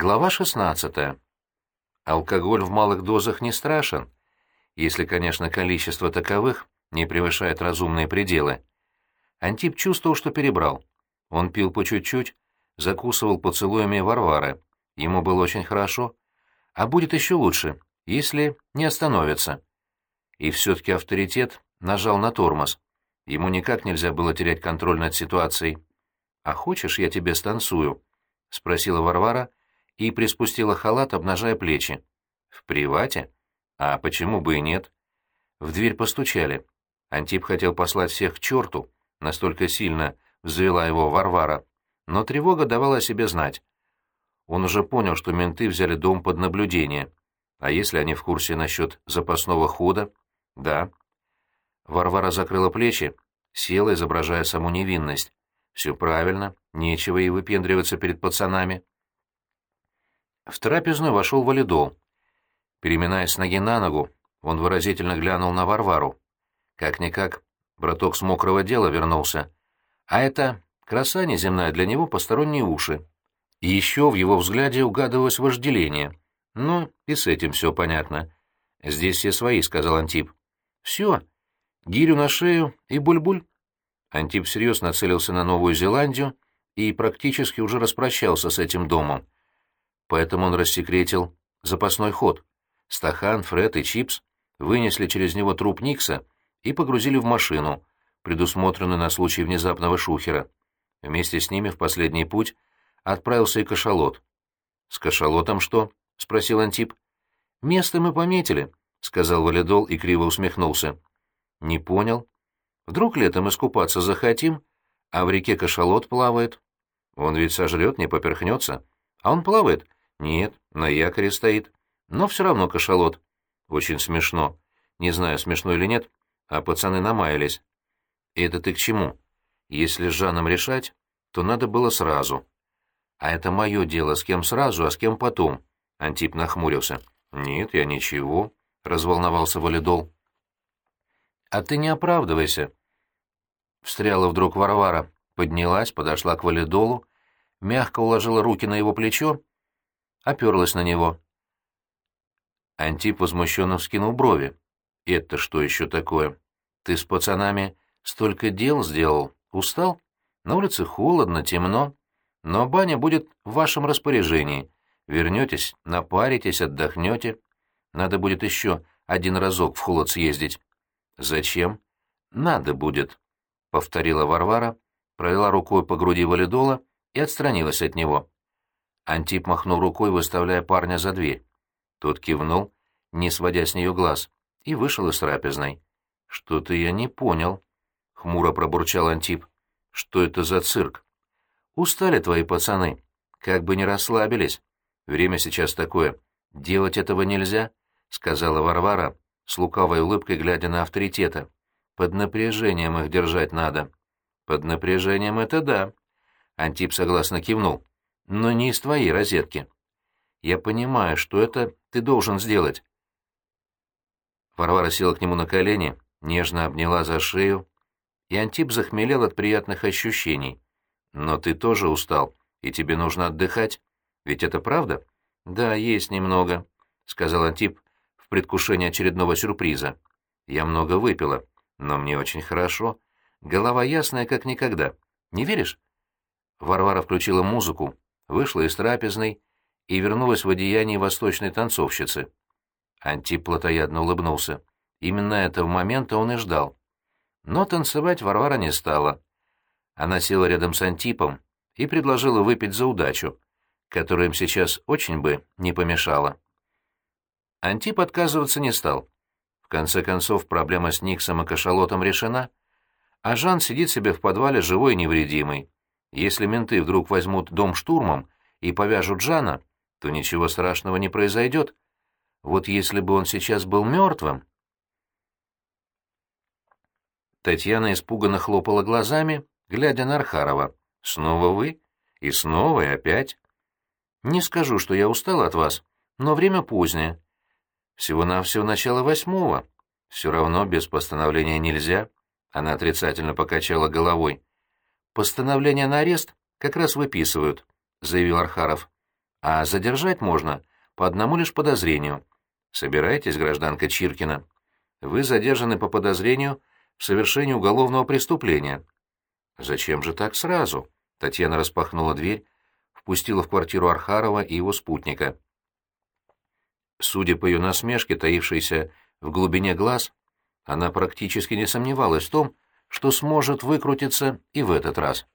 Глава 16. Алкоголь в малых дозах не страшен, если, конечно, количество таковых не превышает разумные пределы. Антип чувствовал, что перебрал. Он пил по чуть-чуть, закусывал поцелуями Варвары. Ему было очень хорошо. А будет еще лучше, если не остановится. И все-таки авторитет нажал на тормоз. Ему никак нельзя было терять контроль над ситуацией. «А хочешь, я тебе станцую?» — спросила Варвара, — и приспустила халат, обнажая плечи. «В привате? А почему бы и нет?» В дверь постучали. Антип хотел послать всех к черту, настолько сильно взвела его Варвара, но тревога давала о себе знать. Он уже понял, что менты взяли дом под наблюдение. А если они в курсе насчет запасного хода? Да. Варвара закрыла плечи, села, изображая саму невинность. Все правильно, нечего ей выпендриваться перед пацанами. В трапезную вошел валидол. Переминаясь с ноги на ногу, он выразительно глянул на Варвару. Как-никак, браток с мокрого дела вернулся. А это краса неземная для него посторонние уши. И еще в его взгляде угадывалось вожделение. Ну, и с этим все понятно. «Здесь все свои», — сказал Антип. «Все. Гирю на шею и буль-буль». Антип всерьез нацелился на Новую Зеландию и практически уже распрощался с этим домом. Поэтому он рассекретил запасной ход. Стахан, Фред и Чипс вынесли через него труп Никса и погрузили в машину, предусмотренную на случай внезапного шухера. Вместе с ними в последний путь отправился и кашалот. «С кашалотом что?» — спросил Антип. «Место мы пометили», — сказал Валидол и криво усмехнулся. «Не понял. Вдруг летом искупаться захотим, а в реке кашалот плавает. Он ведь сожрет, не поперхнется. А он плавает, нет, на якоре стоит. Но все равно кашалот. Очень смешно. Не знаю, смешно или нет, а пацаны намаялись. Это ты к чему? Если с Жаном решать, то надо было сразу. А это мое дело, с кем сразу, а с кем потом. Антип нахмурился. Нет, я ничего, разволновался Валидол. А ты не оправдывайся. Встряла вдруг Варвара, поднялась, подошла к Валидолу, мягко уложила руки на его плечо оперлась на него. Антип возмущенно вскинул брови. «Это что еще такое? Ты с пацанами столько дел сделал, устал? На улице холодно, темно, но баня будет в вашем распоряжении. Вернетесь, напаритесь, отдохнете. Надо будет еще один разок в холод съездить». «Зачем?» «Надо будет», — повторила Варвара, провела рукой по груди валидола и отстранилась от него. Антип махнул рукой, выставляя парня за дверь. Тот кивнул, не сводя с нее глаз, и вышел из трапезной. «Что-то я не понял», — хмуро пробурчал Антип. «Что это за цирк?» «Устали твои пацаны, как бы не расслабились. Время сейчас такое. Делать этого нельзя», — сказала Варвара, с лукавой улыбкой глядя на авторитета. «Под напряжением их держать надо». «Под напряжением это да», — Антип согласно кивнул но не из твоей розетки. Я понимаю, что это ты должен сделать. Варвара села к нему на колени, нежно обняла за шею, и Антип захмелел от приятных ощущений. Но ты тоже устал, и тебе нужно отдыхать. Ведь это правда? Да, есть немного, — сказал Антип в предвкушении очередного сюрприза. Я много выпила, но мне очень хорошо. Голова ясная, как никогда. Не веришь? Варвара включила музыку, вышла из трапезной и вернулась в одеянии восточной танцовщицы. Антип плотоядно улыбнулся. Именно этого момента он и ждал. Но танцевать Варвара не стала. Она села рядом с Антипом и предложила выпить за удачу, которая им сейчас очень бы не помешала. Антип отказываться не стал. В конце концов, проблема с Никсом и кашалотом решена, а Жан сидит себе в подвале живой и невредимый. Если менты вдруг возьмут дом штурмом и повяжут Жана, то ничего страшного не произойдет. Вот если бы он сейчас был мертвым... Татьяна испуганно хлопала глазами, глядя на Архарова. «Снова вы? И снова, и опять?» «Не скажу, что я устал от вас, но время позднее. Всего-навсего начало восьмого. Все равно без постановления нельзя». Она отрицательно покачала головой. «Постановление на арест как раз выписывают», — заявил Архаров. а задержать можно по одному лишь подозрению. Собирайтесь, гражданка Чиркина. Вы задержаны по подозрению в совершении уголовного преступления. Зачем же так сразу? Татьяна распахнула дверь, впустила в квартиру Архарова и его спутника. Судя по ее насмешке, таившейся в глубине глаз, она практически не сомневалась в том, что сможет выкрутиться и в этот раз.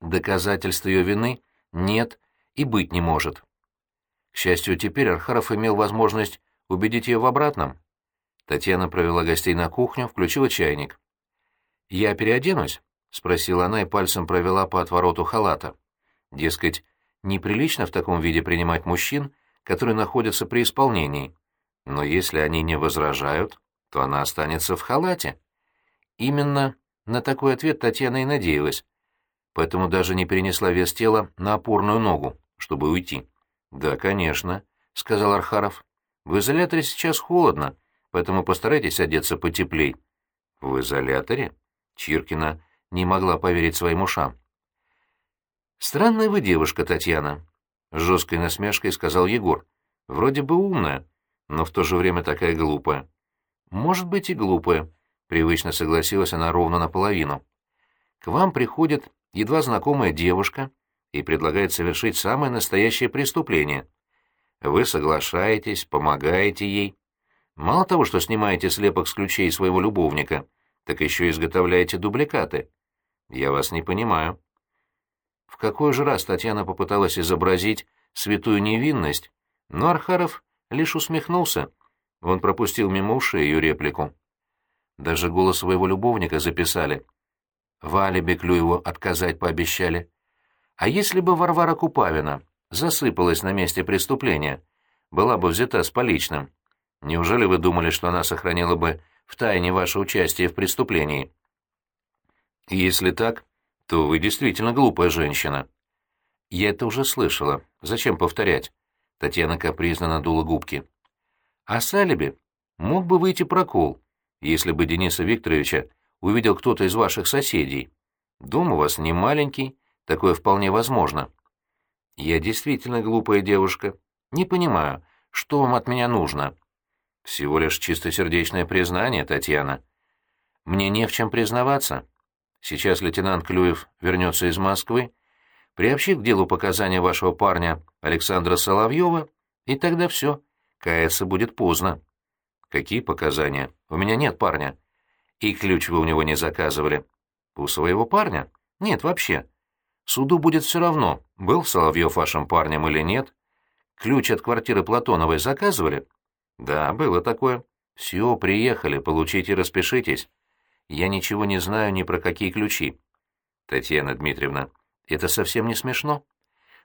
Доказательств ее вины нет и быть не может. К счастью, теперь Архаров имел возможность убедить ее в обратном. Татьяна провела гостей на кухню, включила чайник. «Я переоденусь?» — спросила она и пальцем провела по отвороту халата. Дескать, неприлично в таком виде принимать мужчин, которые находятся при исполнении. Но если они не возражают, то она останется в халате. Именно на такой ответ Татьяна и надеялась, поэтому даже не перенесла вес тела на опорную ногу, чтобы уйти. «Да, конечно», — сказал Архаров. «В изоляторе сейчас холодно, поэтому постарайтесь одеться потеплей». «В изоляторе?» — Чиркина не могла поверить своим ушам. «Странная вы девушка, Татьяна», — с жесткой насмешкой сказал Егор. «Вроде бы умная, но в то же время такая глупая». «Может быть и глупая», — привычно согласилась она ровно наполовину. «К вам приходит едва знакомая девушка и предлагает совершить самое настоящее преступление. Вы соглашаетесь, помогаете ей. Мало того, что снимаете слепок с ключей своего любовника, так еще изготовляете дубликаты. Я вас не понимаю». В какой же раз Татьяна попыталась изобразить святую невинность, но Архаров лишь усмехнулся. Он пропустил мимо ушей ее реплику. Даже голос своего любовника записали. В алиби отказать пообещали. А если бы Варвара Купавина засыпалась на месте преступления, была бы взята с поличным, неужели вы думали, что она сохранила бы в тайне ваше участие в преступлении? Если так, то вы действительно глупая женщина. Я это уже слышала. Зачем повторять? Татьяна капризно надула губки. А с алиби мог бы выйти прокол, если бы Дениса Викторовича увидел кто-то из ваших соседей. Дом у вас не маленький, такое вполне возможно. Я действительно глупая девушка. Не понимаю, что вам от меня нужно. Всего лишь чистосердечное признание, Татьяна. Мне не в чем признаваться. Сейчас лейтенант Клюев вернется из Москвы, приобщит к делу показания вашего парня Александра Соловьева, и тогда все, каяться будет поздно. Какие показания? У меня нет парня. И ключ вы у него не заказывали. У своего парня? Нет, вообще. Суду будет все равно, был Соловьев вашим парнем или нет. Ключ от квартиры Платоновой заказывали? Да, было такое. Все, приехали, получите распишитесь. Я ничего не знаю ни про какие ключи. Татьяна Дмитриевна, это совсем не смешно.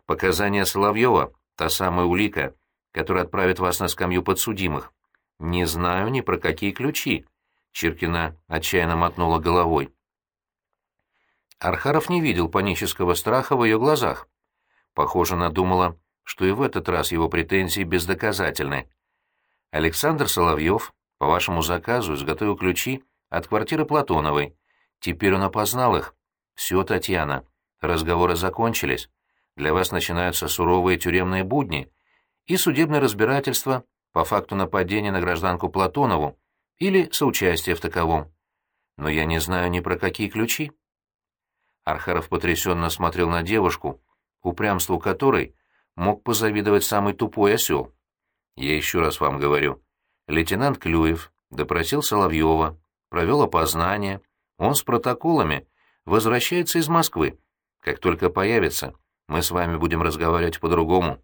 Показания Соловьева — та самая улика, которая отправит вас на скамью подсудимых. Не знаю ни про какие ключи. Чиркина отчаянно мотнула головой. Архаров не видел панического страха в ее глазах. Похоже, она думала, что и в этот раз его претензии бездоказательны. Александр Соловьев по вашему заказу изготовил ключи от квартиры Платоновой. Теперь он опознал их. Все, Татьяна, разговоры закончились. Для вас начинаются суровые тюремные будни и судебное разбирательство по факту нападения на гражданку Платонову или соучастие в таковом. Но я не знаю ни про какие ключи. Архаров потрясенно смотрел на девушку, упрямству которой мог позавидовать самый тупой осел. Я еще раз вам говорю. Лейтенант Клюев допросил Соловьева, провел опознание. Он с протоколами возвращается из Москвы. Как только появится, мы с вами будем разговаривать по-другому.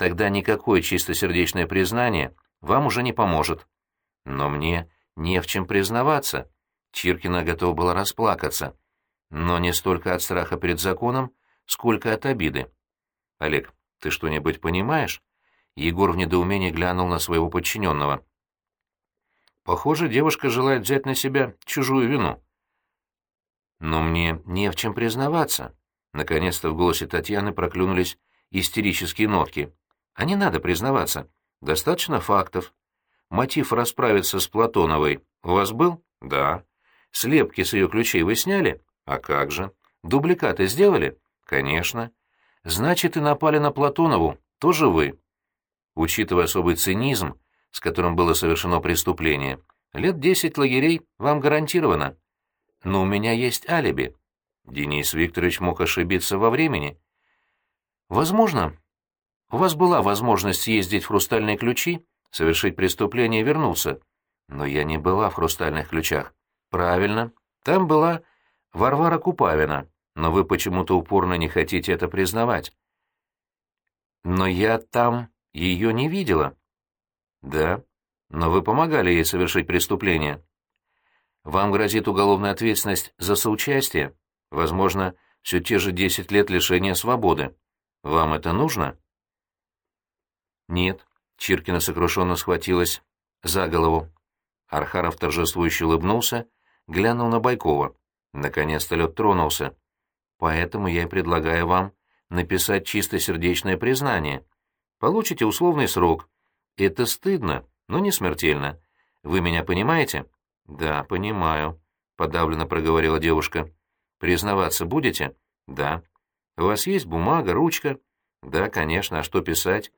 Тогда никакое чистосердечное признание вам уже не поможет. Но мне не в чем признаваться. Чиркина готова была расплакаться. Но не столько от страха перед законом, сколько от обиды. «Олег, ты что-нибудь понимаешь?» Егор в недоумении глянул на своего подчиненного. Похоже, девушка желает взять на себя чужую вину. Но мне не в чем признаваться. Наконец-то в голосе Татьяны проклюнулись истерические нотки. А не надо признаваться. Достаточно фактов. Мотив расправиться с Платоновой у вас был? Да. Слепки с ее ключей вы сняли? А как же? Дубликаты сделали? Конечно. Значит, и напали на Платонову, тоже вы. Учитывая особый цинизм, с которым было совершено преступление, лет десять лагерей вам гарантировано. Но у меня есть алиби. Денис Викторович мог ошибиться во времени. Возможно. У вас была возможность ездить в «Хрустальные ключи», совершить преступление и вернуться. Но я не была в «Хрустальных ключах». Правильно. Там была Варвара Купавина, но вы почему-то упорно не хотите это признавать. Но я там ее не видела. Да, но вы помогали ей совершить преступление. Вам грозит уголовная ответственность за соучастие, возможно, все те же десять лет лишения свободы. Вам это нужно? Нет, Чиркина сокрушенно схватилась за голову. Архаров торжествующе улыбнулся, глянул на Байкова. Наконец-то лед тронулся. Поэтому я и предлагаю вам написать чистосердечное признание. Получите условный срок. Это стыдно, но не смертельно. Вы меня понимаете? Да, понимаю, подавленно проговорила девушка. Признаваться будете? Да. У вас есть бумага, ручка? Да, конечно, а что писать?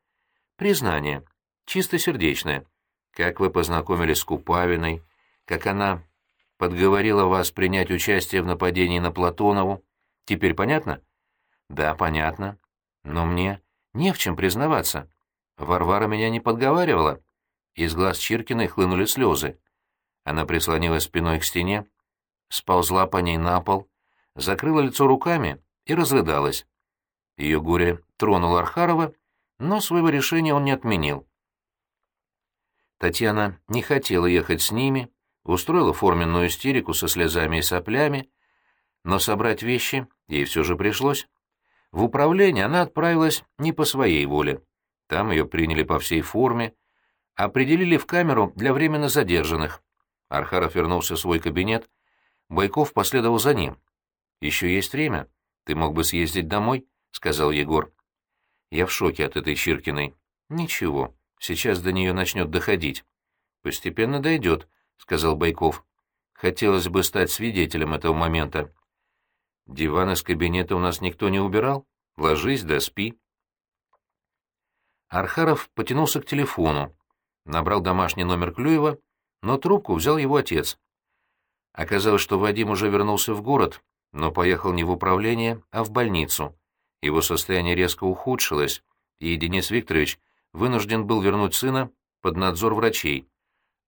Признание. Чистосердечное. Как вы познакомились с Купавиной, как она подговорила вас принять участие в нападении на Платонову. Теперь понятно? Да, понятно. Но мне не в чем признаваться. Варвара меня не подговаривала. Из глаз Чиркиной хлынули слезы. Она прислонилась спиной к стене, сползла по ней на пол, закрыла лицо руками и разрыдалась. Ее горе тронуло Архарова, но своего решения он не отменил. Татьяна не хотела ехать с ними, устроила форменную истерику со слезами и соплями, но собрать вещи ей все же пришлось. В управление она отправилась не по своей воле. Там ее приняли по всей форме, определили в камеру для временно задержанных. Архаров вернулся в свой кабинет, Байков последовал за ним. «Еще есть время. Ты мог бы съездить домой», — сказал Егор. «Я в шоке от этой Чиркиной. Ничего, сейчас до нее начнет доходить. Постепенно дойдет», — сказал Байков. «Хотелось бы стать свидетелем этого момента». «Диван из кабинета у нас никто не убирал? Ложись да спи». Архаров потянулся к телефону, набрал домашний номер Клюева, но трубку взял его отец. Оказалось, что Вадим уже вернулся в город, но поехал не в управление, а в больницу. Его состояние резко ухудшилось, и Денис Викторович вынужден был вернуть сына под надзор врачей.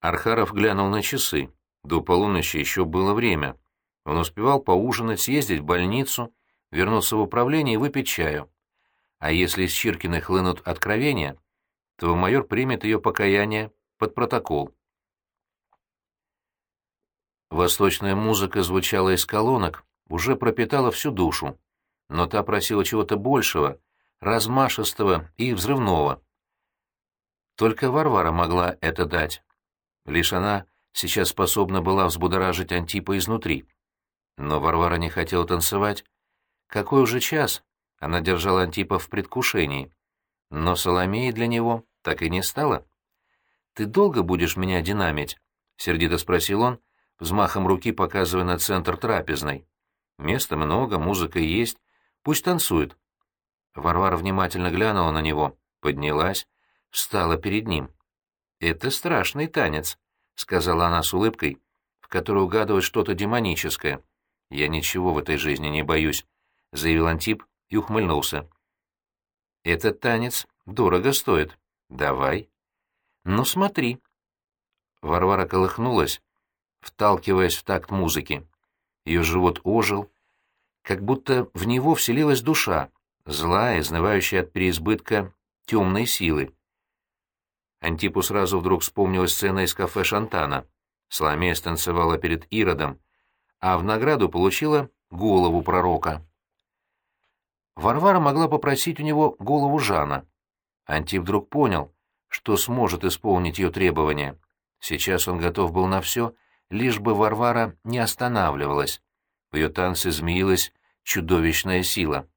Архаров глянул на часы. До полуночи еще было время. Он успевал поужинать, съездить в больницу, вернуться в управление и выпить чаю. А если из Чиркиной хлынут откровения, то майор примет ее покаяние под протокол. Восточная музыка звучала из колонок, уже пропитала всю душу, но та просила чего-то большего, размашистого и взрывного. Только Варвара могла это дать. Лишь она сейчас способна была взбудоражить Антипа изнутри. Но Варвара не хотела танцевать. Какой уже час? Она держала Антипа в предвкушении. Но Соломеи для него так и не стало. «Ты долго будешь меня динамить?» — сердито спросил он, взмахом руки показывая на центр трапезной. «Места много, музыка есть. Пусть танцует». Варвара внимательно глянула на него, поднялась, встала перед ним. «Это страшный танец», — сказала она с улыбкой, в которой угадывает что-то демоническое. «Я ничего в этой жизни не боюсь», — заявил Антип и ухмыльнулся. «Этот танец дорого стоит. Давай». «Ну, смотри». Варвара колыхнулась, вталкиваясь в такт музыки. Ее живот ожил, как будто в него вселилась душа, злая, изнывающая от переизбытка темной силы. Антипу сразу вдруг вспомнилась сцена из кафе Шантана. Соломея станцевала перед Иродом, а в награду получила голову пророка. Варвара могла попросить у него голову Жана. Антип вдруг понял, что сможет исполнить ее требования. Сейчас он готов был на все, лишь бы Варвара не останавливалась. В ее танце змеилась чудовищная сила.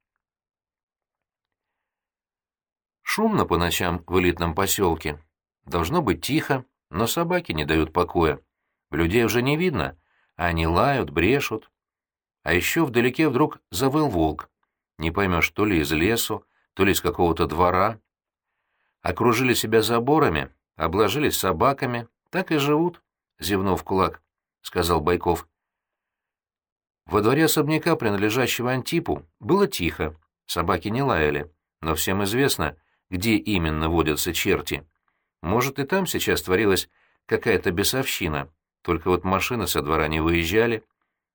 Шумно по ночам в элитном поселке. Должно быть тихо, но собаки не дают покоя. Людей уже не видно, они лают, брешут. А еще вдалеке вдруг завыл волк. не поймешь, то ли из лесу, то ли из какого-то двора. Окружили себя заборами, обложились собаками, так и живут, — зевнув кулак, — сказал Байков. Во дворе особняка, принадлежащего Антипу, было тихо, собаки не лаяли, но всем известно, где именно водятся черти. Может, и там сейчас творилась какая-то бесовщина, только вот машины со двора не выезжали,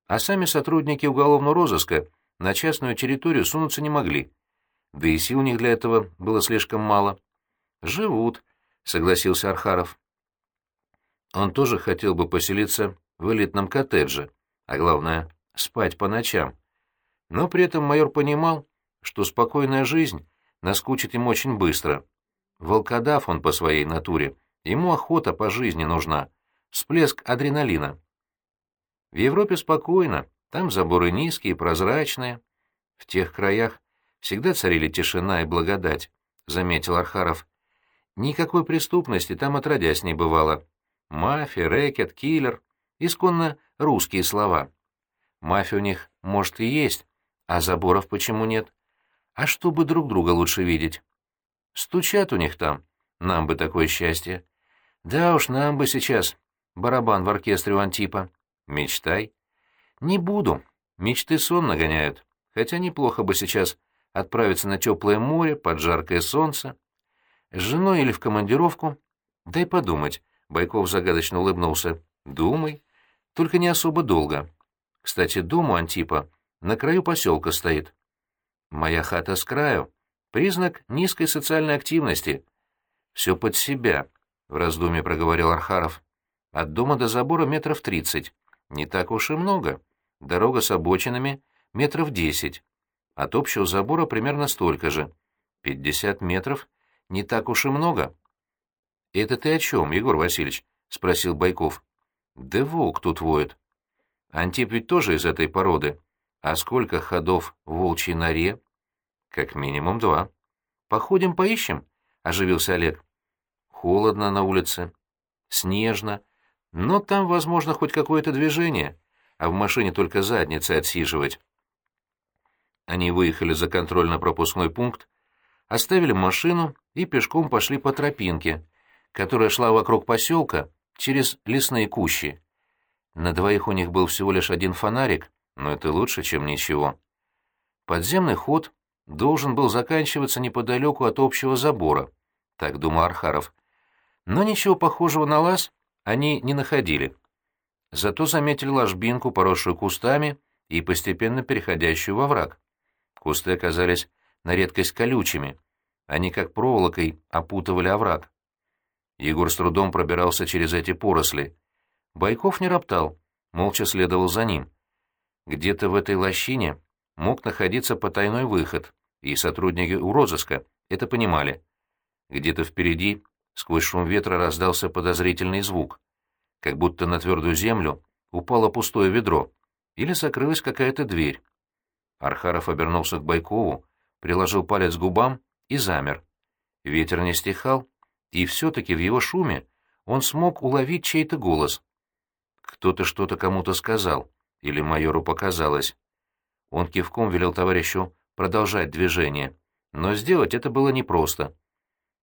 а сами сотрудники уголовного розыска на частную территорию сунуться не могли. Да и сил у них для этого было слишком мало. «Живут», — согласился Архаров. Он тоже хотел бы поселиться в элитном коттедже, а главное — спать по ночам. Но при этом майор понимал, что спокойная жизнь наскучит ему очень быстро. Волкодав он по своей натуре, ему охота по жизни нужна, всплеск адреналина. В Европе спокойно, там заборы низкие, прозрачные. В тех краях всегда царили тишина и благодать, — заметил Архаров. Никакой преступности там отродясь не бывало. Мафия, рэкет, киллер — исконно русские слова. Мафия у них, может, и есть, а заборов почему нет? А чтобы друг друга лучше видеть? Стучат у них там. Нам бы такое счастье. Да уж, нам бы сейчас барабан в оркестре у Антипа. Мечтай. Не буду. Мечты сон нагоняют. Хотя неплохо бы сейчас отправиться на теплое море под жаркое солнце. С женой или в командировку? Дай подумать. Байков загадочно улыбнулся. Думай. Только не особо долго. Кстати, дом у Антипа на краю поселка стоит. Моя хата с краю. Признак низкой социальной активности. Все под себя, — в раздумье проговорил Архаров. От дома до забора метров тридцать. Не так уж и много. Дорога с обочинами — метров десять. От общего забора примерно столько же. Пятьдесят метров — не так уж и много. — Это ты о чем, Егор Васильевич? — спросил Байков. — Да волк тут воет. Антип ведь тоже из этой породы. А сколько ходов в волчьей норе? — Как минимум два. — Походим, поищем? — оживился Олег. — Холодно на улице. Снежно. Но там, возможно, хоть какое-то движение, а в машине только задницы отсиживать. Они выехали за контрольно-пропускной пункт, оставили машину и пешком пошли по тропинке, которая шла вокруг поселка через лесные кущи. На двоих у них был всего лишь один фонарик, но это лучше, чем ничего. Подземный ход должен был заканчиваться неподалеку от общего забора, так думал Архаров. Но ничего похожего на лаз они не находили. Зато заметили ложбинку, поросшую кустами и постепенно переходящую во враг. Кусты оказались на редкость колючими. Они как проволокой опутывали овраг. Егор с трудом пробирался через эти поросли. Байков не роптал, молча следовал за ним. Где-то в этой лощине мог находиться потайной выход, и сотрудники урозыска это понимали. Где-то впереди Сквозь шум ветра раздался подозрительный звук, как будто на твердую землю упало пустое ведро или закрылась какая-то дверь. Архаров обернулся к Байкову, приложил палец к губам и замер. Ветер не стихал, и все-таки в его шуме он смог уловить чей-то голос. Кто-то что-то кому-то сказал, или майору показалось. Он кивком велел товарищу продолжать движение, но сделать это было непросто.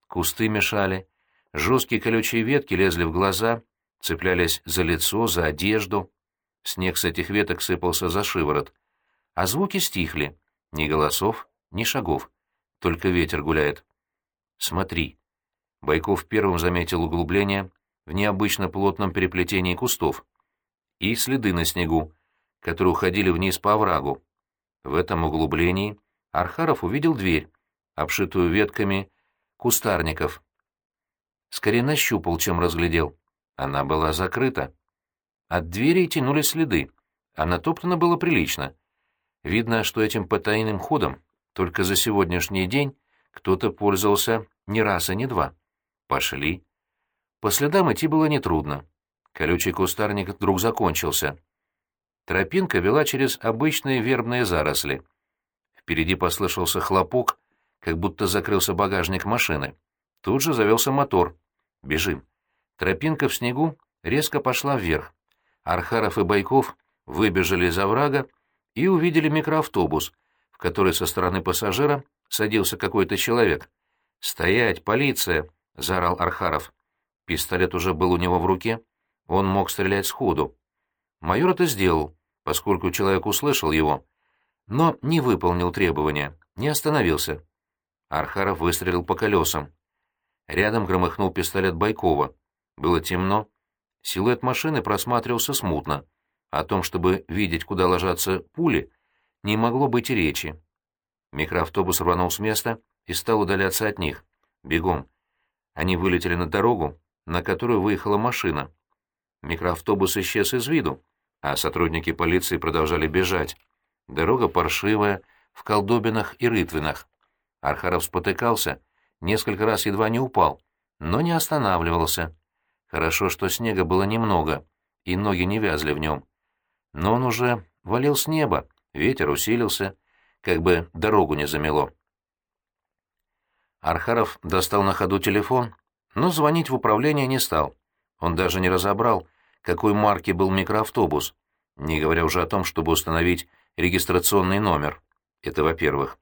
Кусты мешали, Жесткие колючие ветки лезли в глаза, цеплялись за лицо, за одежду. Снег с этих веток сыпался за шиворот. А звуки стихли. Ни голосов, ни шагов. Только ветер гуляет. «Смотри». Байков первым заметил углубление в необычно плотном переплетении кустов и следы на снегу, которые уходили вниз по оврагу. В этом углублении Архаров увидел дверь, обшитую ветками кустарников. Скорее нащупал, чем разглядел. Она была закрыта. От двери тянулись следы, а натоптано было прилично. Видно, что этим потайным ходом только за сегодняшний день кто-то пользовался не раз и не два. Пошли. По следам идти было нетрудно. Колючий кустарник вдруг закончился. Тропинка вела через обычные вербные заросли. Впереди послышался хлопок, как будто закрылся багажник машины. Тут же завелся мотор. Бежим. Тропинка в снегу резко пошла вверх. Архаров и Байков выбежали из оврага и увидели микроавтобус, в который со стороны пассажира садился какой-то человек. «Стоять, полиция!» — заорал Архаров. Пистолет уже был у него в руке, он мог стрелять сходу. Майор это сделал, поскольку человек услышал его, но не выполнил требования, не остановился. Архаров выстрелил по колесам. Рядом громыхнул пистолет Байкова. Было темно. Силуэт машины просматривался смутно. О том, чтобы видеть, куда ложатся пули, не могло быть и речи. Микроавтобус рванул с места и стал удаляться от них. Бегом. Они вылетели на дорогу, на которую выехала машина. Микроавтобус исчез из виду, а сотрудники полиции продолжали бежать. Дорога паршивая, в колдобинах и рытвинах. Архаров спотыкался, несколько раз едва не упал, но не останавливался. Хорошо, что снега было немного, и ноги не вязли в нем. Но он уже валил с неба, ветер усилился, как бы дорогу не замело. Архаров достал на ходу телефон, но звонить в управление не стал. Он даже не разобрал, какой марки был микроавтобус, не говоря уже о том, чтобы установить регистрационный номер. Это во-первых.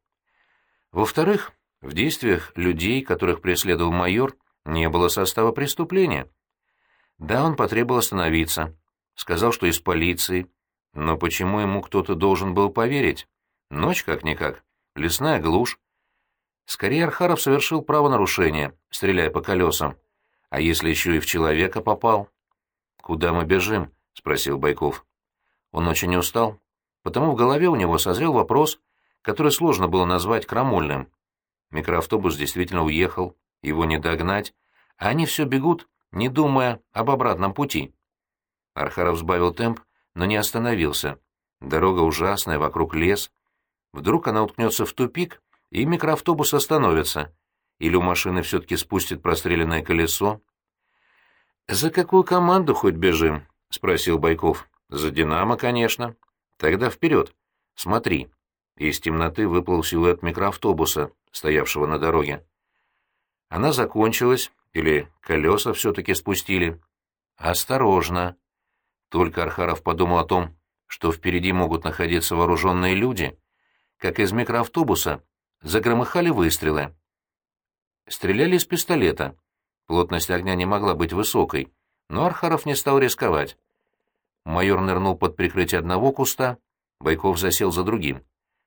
Во-вторых, в действиях людей, которых преследовал майор, не было состава преступления. Да, он потребовал остановиться. Сказал, что из полиции. Но почему ему кто-то должен был поверить? Ночь как-никак. Лесная глушь. Скорее Архаров совершил правонарушение, стреляя по колесам. А если еще и в человека попал? «Куда мы бежим?» — спросил Байков. Он очень устал, потому в голове у него созрел вопрос, который сложно было назвать крамольным. Микроавтобус действительно уехал, его не догнать, а они все бегут, не думая об обратном пути. Архаров сбавил темп, но не остановился. Дорога ужасная, вокруг лес. Вдруг она уткнется в тупик, и микроавтобус остановится. Или у машины все-таки спустит простреленное колесо. «За какую команду хоть бежим?» — спросил Байков. «За «Динамо», конечно. Тогда вперед. Смотри». Из темноты выплыл силуэт микроавтобуса, стоявшего на дороге. Она закончилась, или колеса все-таки спустили. «Осторожно!» Только Архаров подумал о том, что впереди могут находиться вооруженные люди, как из микроавтобуса загромыхали выстрелы. Стреляли из пистолета. Плотность огня не могла быть высокой, но Архаров не стал рисковать. Майор нырнул под прикрытие одного куста, Байков засел за другим.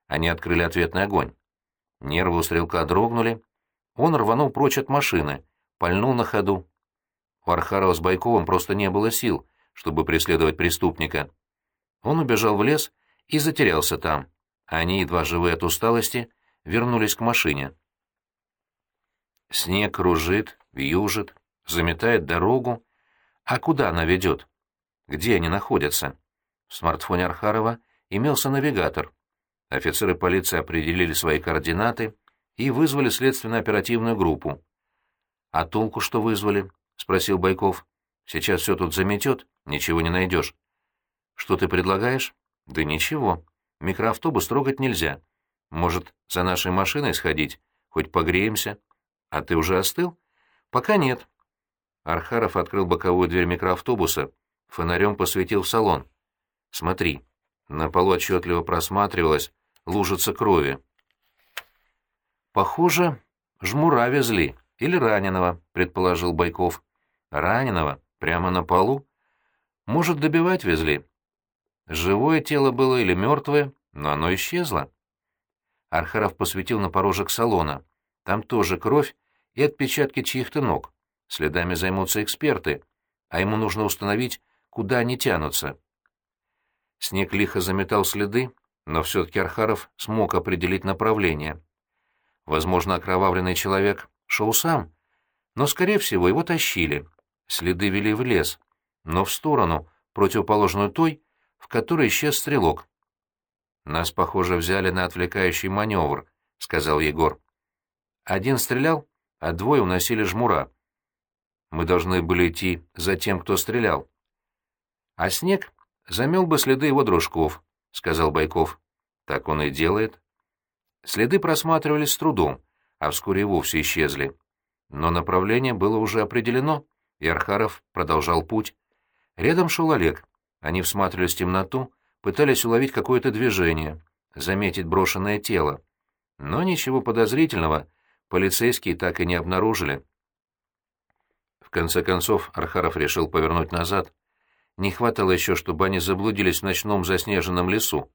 Они открыли ответный огонь. Нервы у стрелка дрогнули. Он рванул прочь от машины, пальнул на ходу. У Архарова с Байковым просто не было сил, чтобы преследовать преступника. Он убежал в лес и затерялся там. Они, едва живые от усталости, вернулись к машине. Снег кружит, вьюжит, заметает дорогу. А куда она ведет? Где они находятся? В смартфоне Архарова имелся навигатор. Офицеры полиции определили свои координаты и вызвали следственно-оперативную группу. «А толку что вызвали?» — спросил Байков. «Сейчас все тут заметет, ничего не найдешь». «Что ты предлагаешь?» «Да ничего. Микроавтобус трогать нельзя. Может, за нашей машиной сходить? Хоть погреемся. А ты уже остыл?» «Пока нет». Архаров открыл боковую дверь микроавтобуса, фонарем посветил в салон. «Смотри». На полу отчетливо просматривалась лужица крови. «Похоже, жмура везли. Или раненого», — предположил Байков. «Раненого? Прямо на полу? Может, добивать везли?» Живое тело было или мертвое, но оно исчезло. Архаров посветил на порожек салона. Там тоже кровь и отпечатки чьих-то ног. Следами займутся эксперты, а ему нужно установить, куда они тянутся. Снег лихо заметал следы, но все-таки Архаров смог определить направление. Возможно, окровавленный человек шел сам, но, скорее всего, его тащили. Следы вели в лес, но в сторону, противоположную той, в которой исчез стрелок. «Нас, похоже, взяли на отвлекающий маневр», — сказал Егор. «Один стрелял, а двое уносили жмура. Мы должны были идти за тем, кто стрелял. А снег замел бы следы его дружков», — сказал Байков. Так он и делает. Следы просматривались с трудом, а вскоре и вовсе исчезли. Но направление было уже определено, и Архаров продолжал путь. Рядом шел Олег. Они всматривались в темноту, пытались уловить какое-то движение. заметить брошенное тело. Но ничего подозрительного полицейские так и не обнаружили. В конце концов Архаров решил повернуть назад. Не хватало еще, чтобы они заблудились в ночном заснеженном лесу.